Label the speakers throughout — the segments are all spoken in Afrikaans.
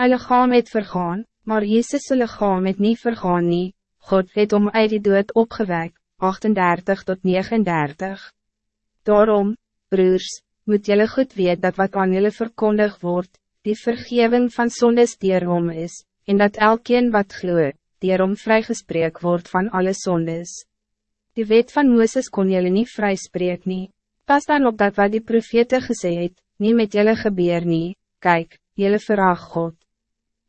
Speaker 1: Hy lichaam het vergaan, maar Jezus' lichaam het niet vergaan nie, God het om uit die dood opgewek, 38 tot 39. Daarom, broers, moet jullie goed weten dat wat aan jullie verkondig wordt, die vergeving van zondes dierom is, en dat elkeen wat gloeit, dierom vrygespreek wordt van alle zondes. Die wet van Moeses kon jullie niet vryspreek nie, pas dan op dat wat die profete gesê het, nie met jullie gebeur nie, kyk, jullie verag God.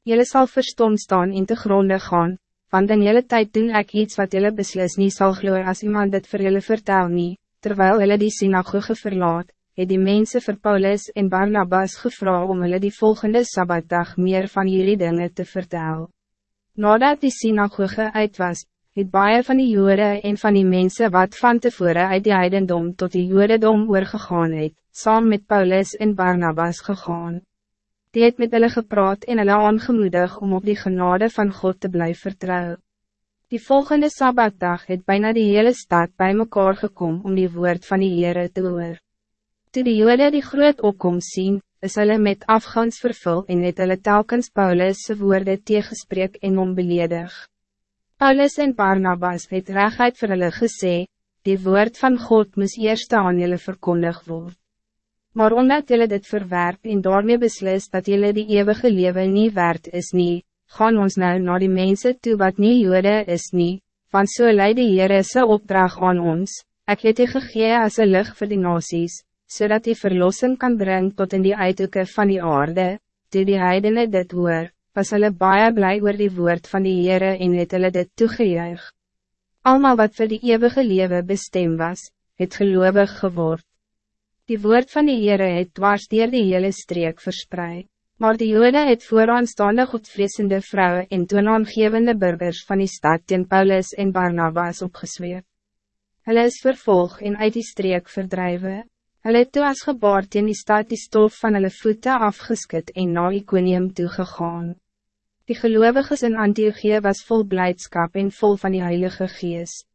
Speaker 1: Jullie zal verstom staan en te gronde gaan, want in jullie tijd doen ik iets wat jullie beslis niet zal gloeien als iemand het voor jullie vertel niet, terwijl jullie die synagoge verlaat, het die mensen voor Paulus en Barnabas gevra om hulle die volgende Sabbatdag meer van jullie dingen te vertellen. Nadat die synagoge uit was, het baie van die jode en van die mensen wat van tevoren uit die heidendom tot die jodendom oorgegaan het, saam met Paulus en Barnabas gegaan die het met hulle gepraat en hulle aangemoedig om op die genade van God te blijven vertrouwen. Die volgende Sabbatdag het bijna die hele stad bij mekaar gekom om die woord van die Heere te hoor. Toe die jode die groot opkomst sien, is hulle met afgangs vervul en het hulle telkens Paulus' woorde tegenspreek en onbeledig. Paulus en Barnabas het rechtheid vir hulle gesê, die woord van God moes eerst aan julle verkondig word. Maar omdat jullie dit verwerp en daarmee beslis dat jullie die eeuwige leven niet waard is nie, gaan ons nou naar die mensen toe wat niet jode is nie, want so leid die Heere sy opdrag aan ons, ek het die gegee as een lucht vir die nasies, zodat die verlossing kan brengen tot in die uithoeken van die aarde, toe die heidene dit hoor, was hulle baie blij oor die woord van die Heere en het hulle dit toegejuig. Almal wat voor die eeuwige leven bestem was, het geloofig geword. Die woord van die Heere het dwars dier die hele streek verspreid. Maar die jode het vooraanstaande goedvreesende vrouwen en toonaangevende burgers van die stad teen Paulus en Barnabas opgesweep. Hulle is vervolg en uit die streek verdrijven. Hulle het toe as gebaard teen die stad die stof van hulle voete afgeskit en na Iconium toegegaan. Die gelovigen in Antiochie was vol blijdschap en vol van die Heilige Geest.